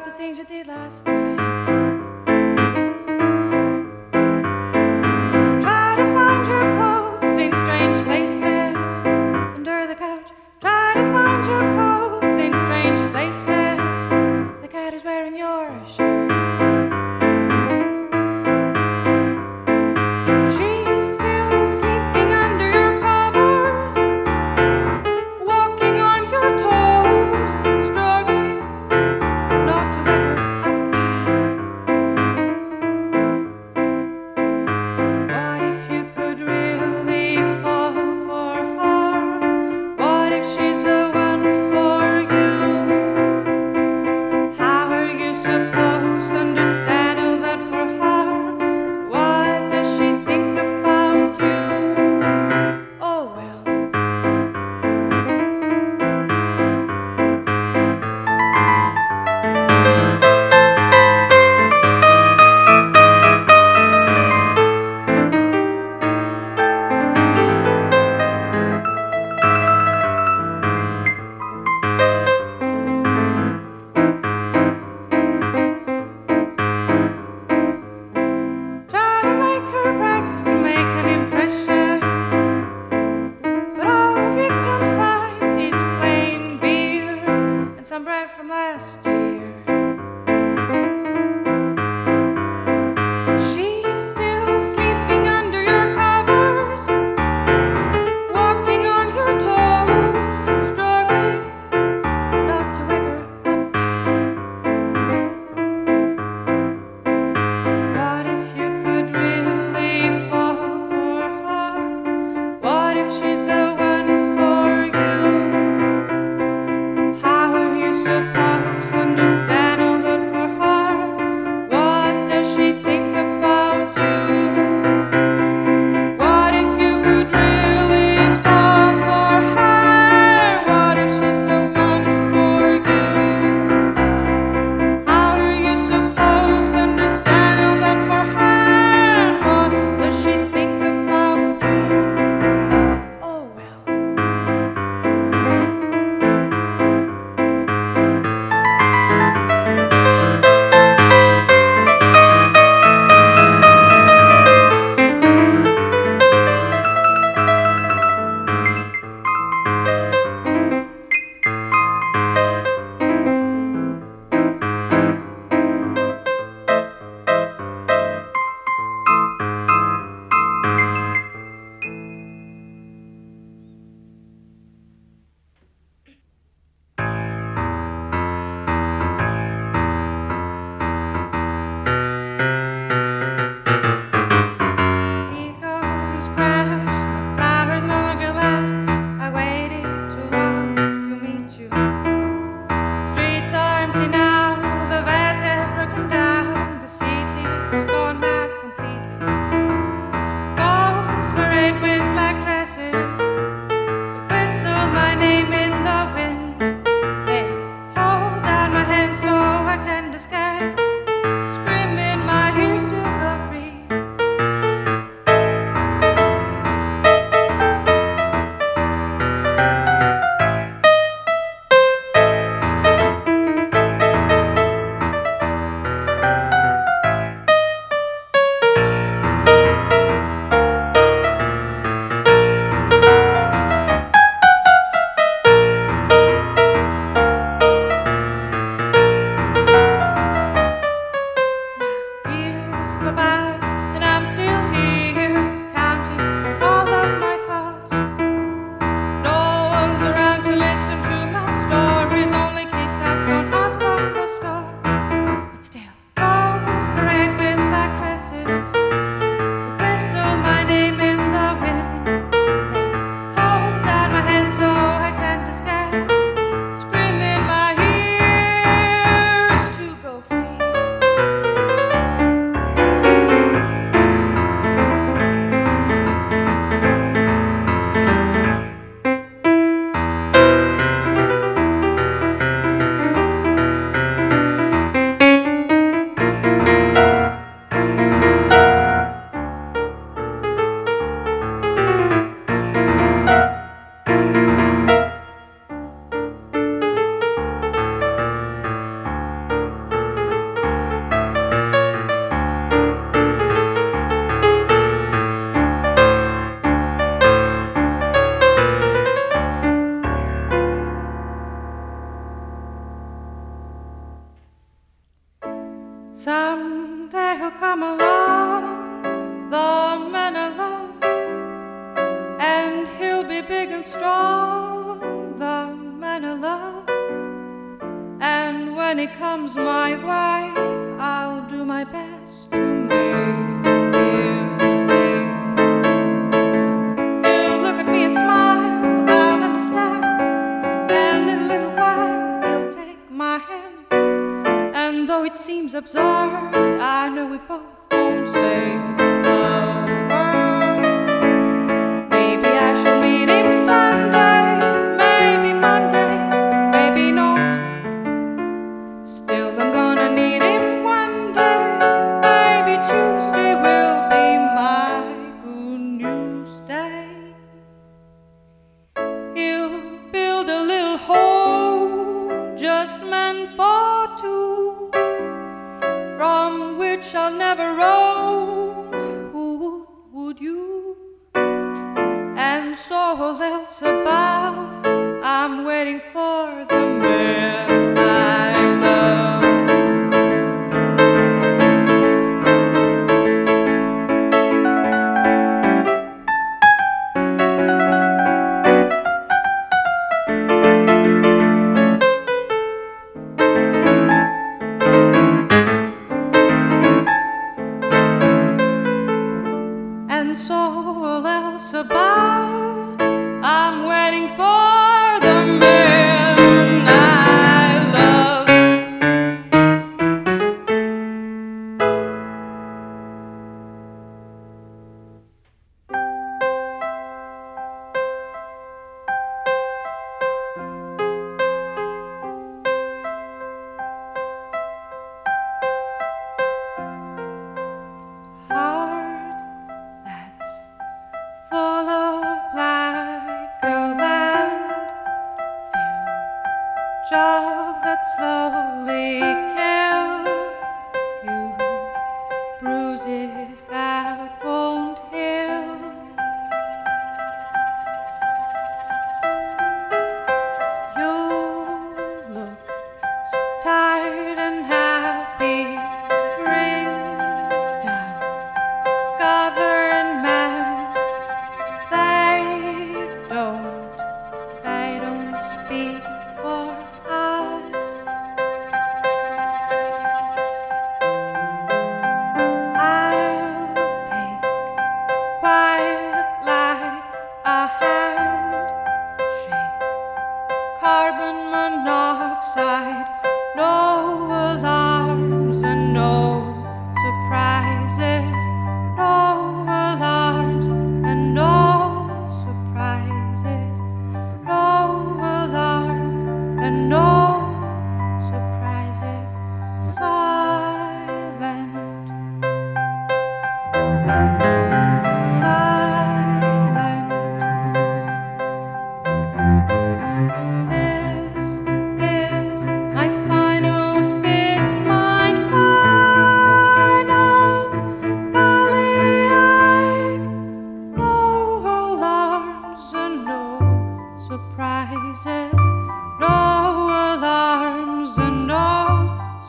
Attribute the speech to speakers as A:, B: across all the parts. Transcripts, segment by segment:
A: about the things you did last night.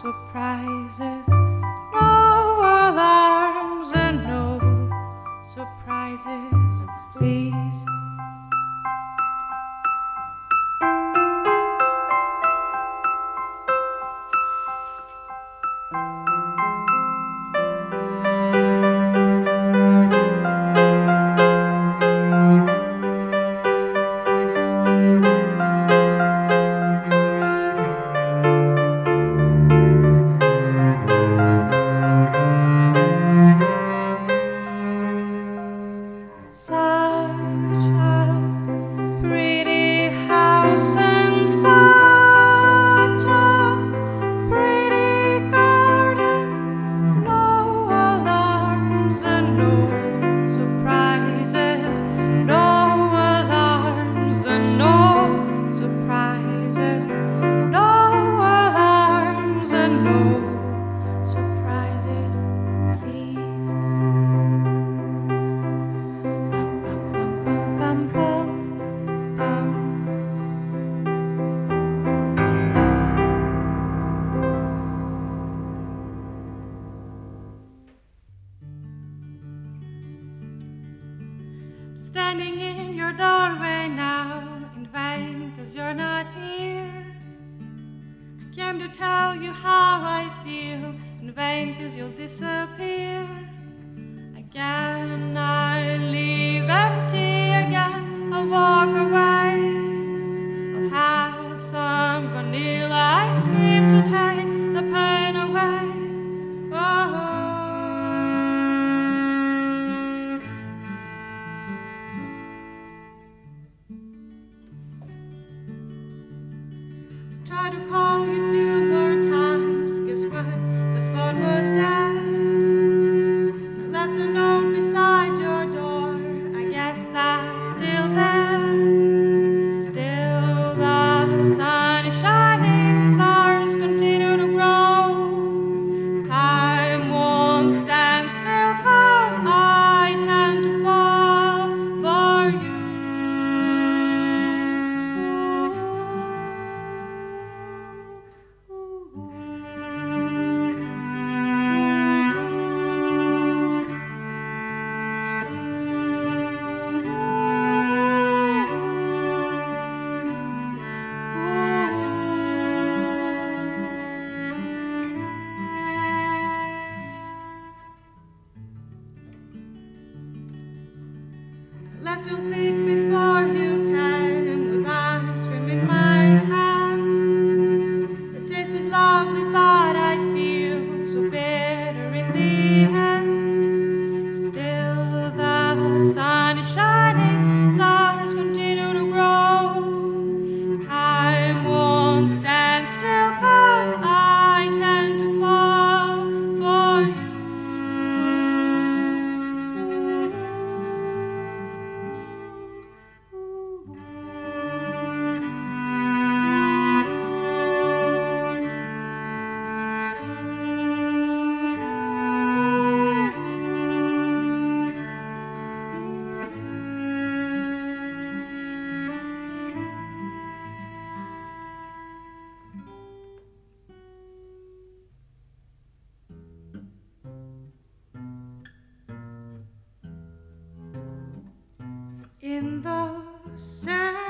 A: Surprises. Standing in your doorway now, in vain, cause you're not here. I came to tell you how I feel, in vain, cause you'll disappear. Again, I leave empty again, I'll walk away. in the sand.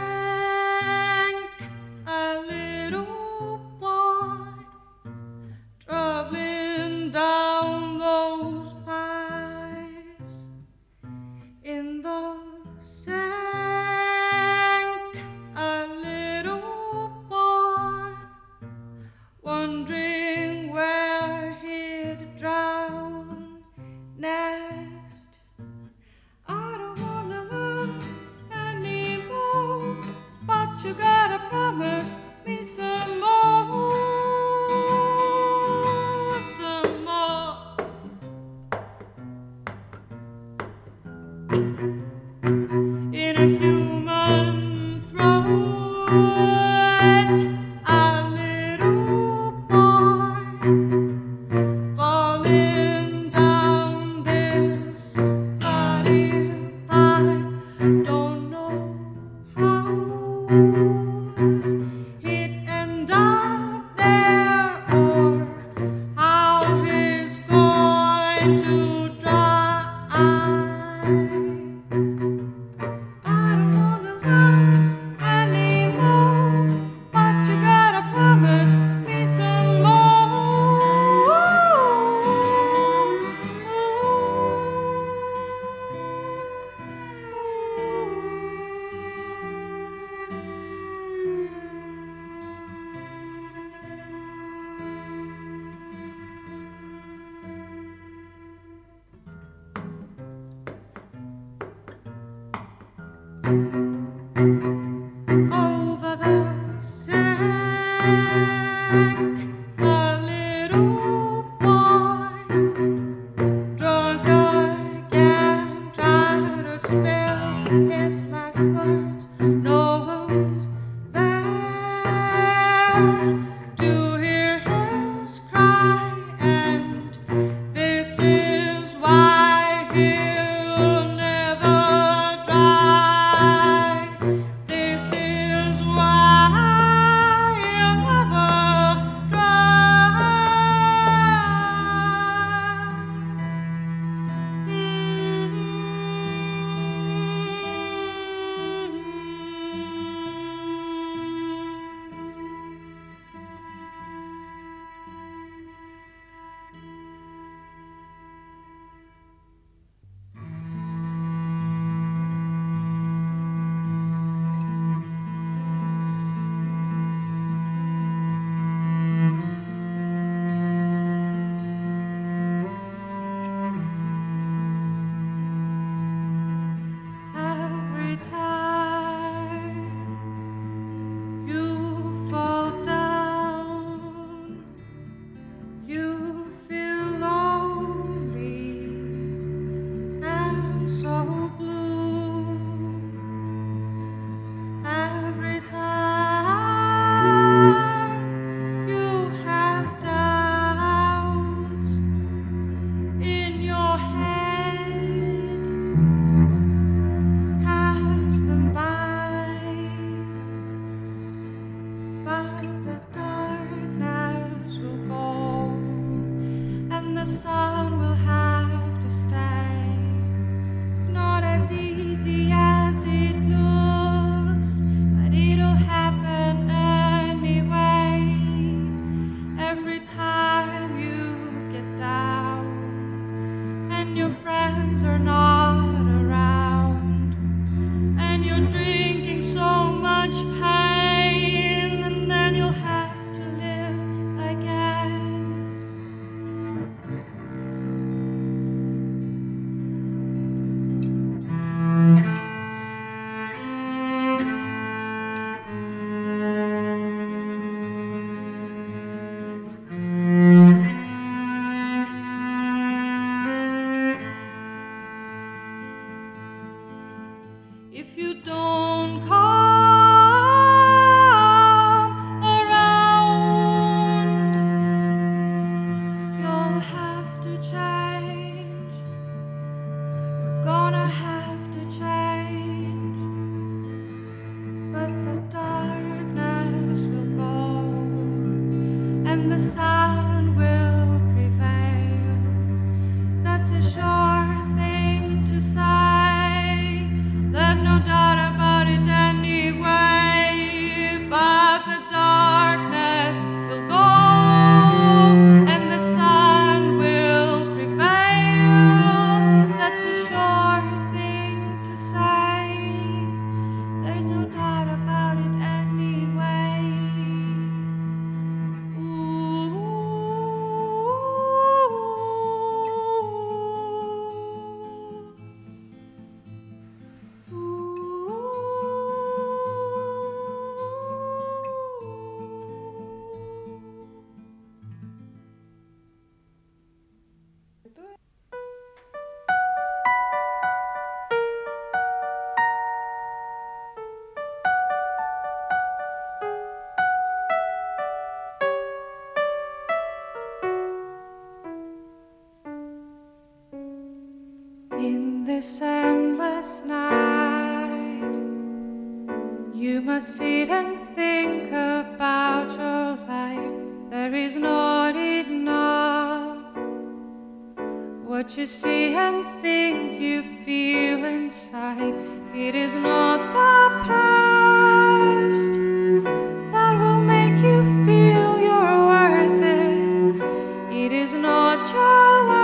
A: Not your last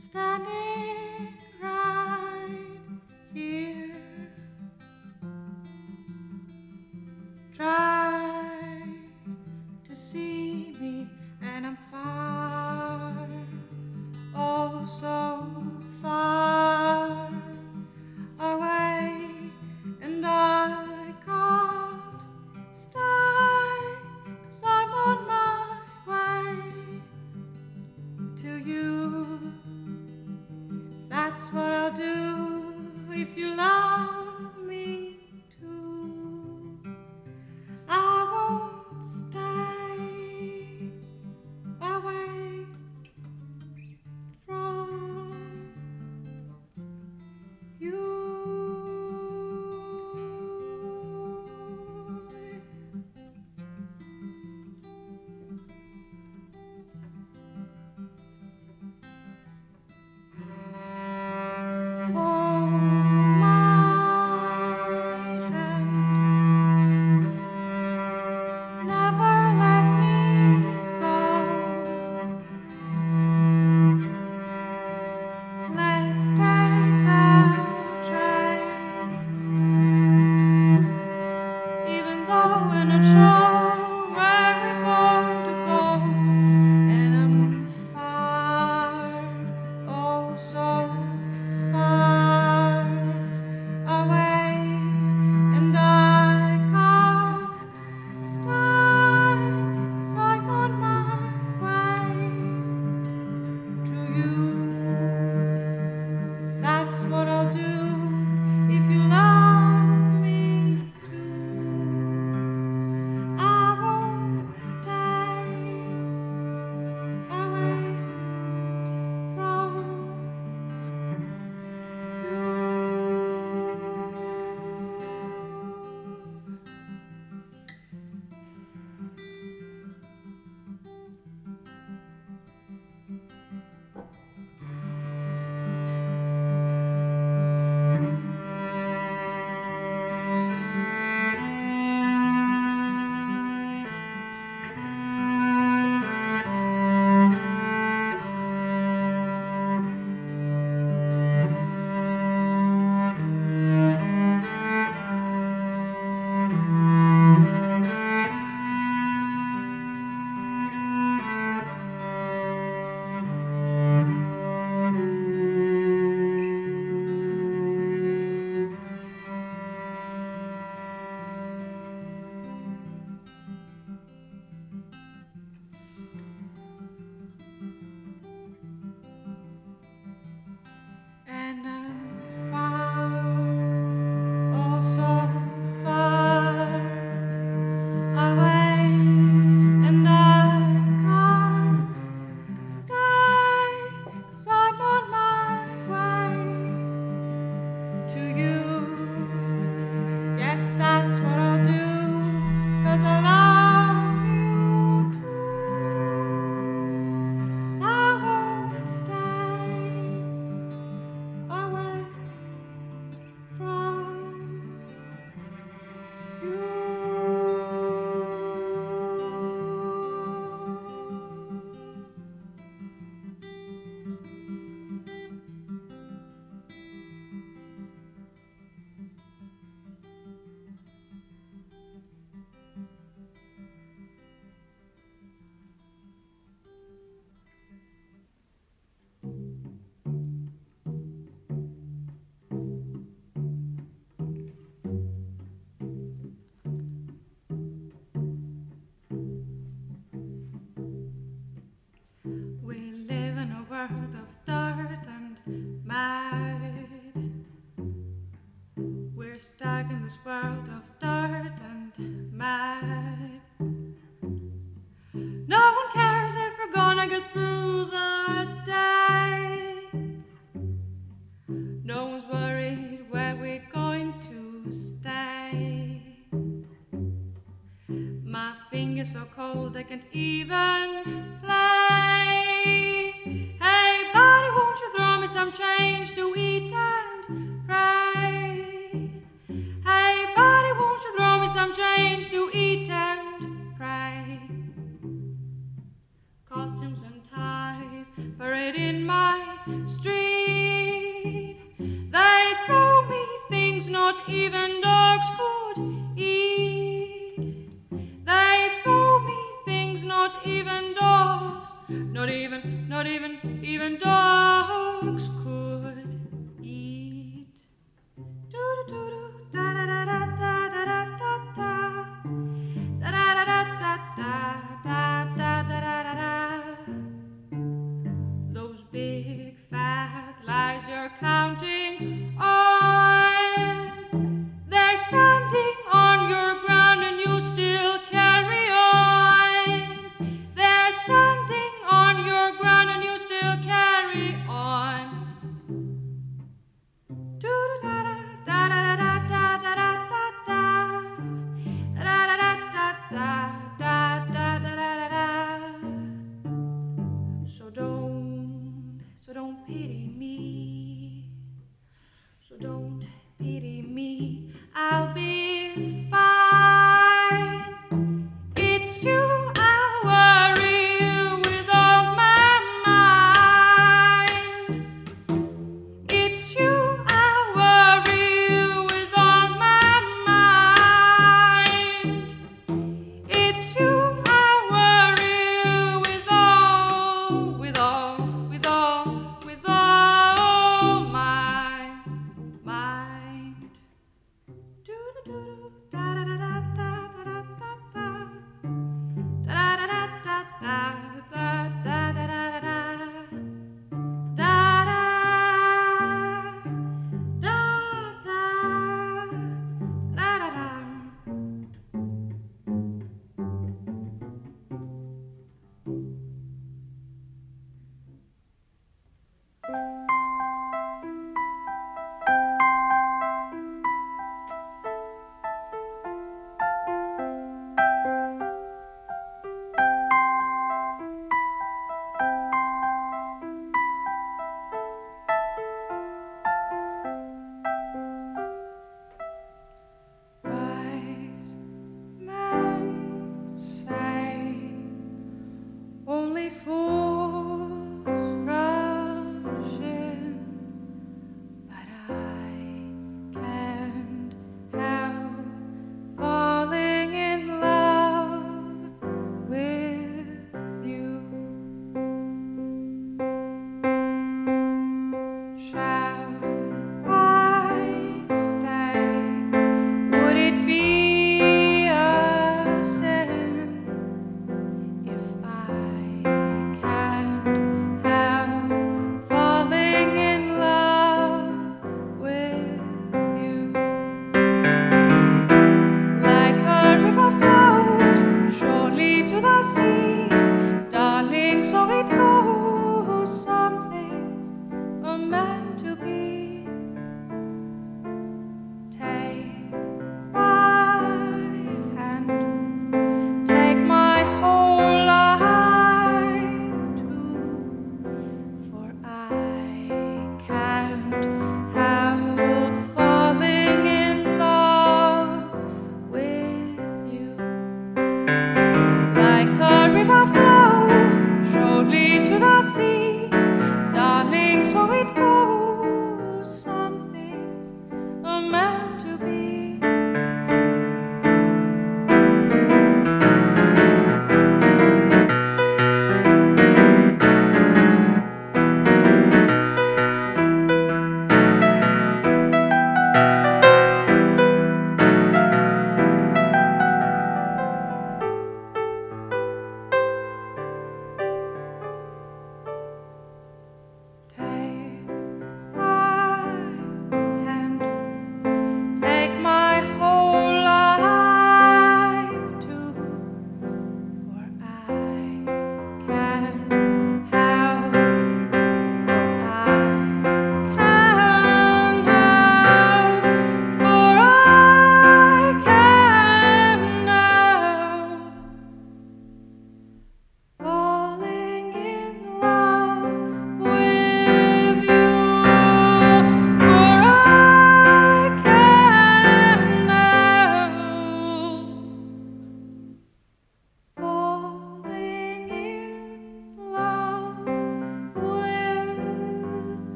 A: standing not even dogs, not even, not even, even dogs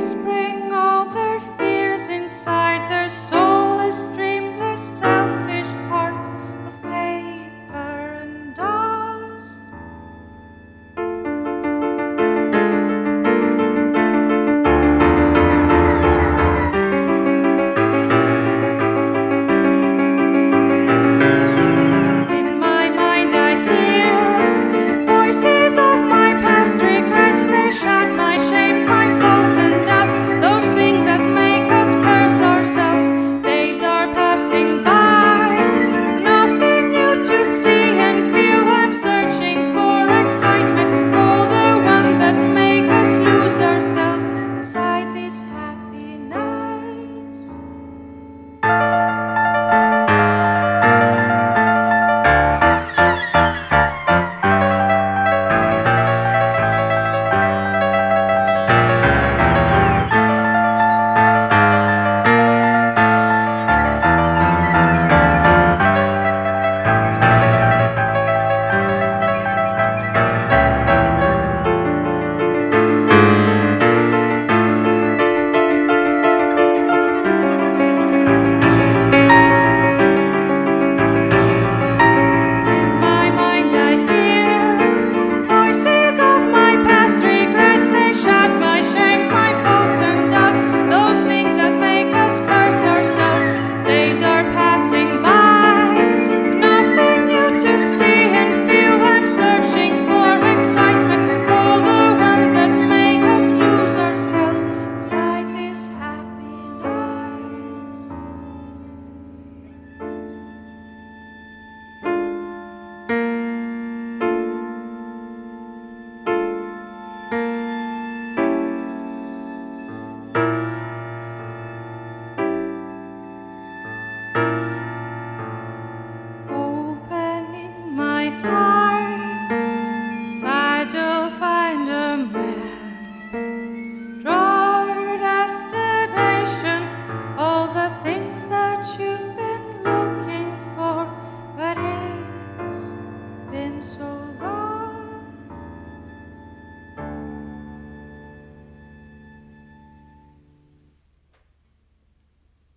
B: Spread.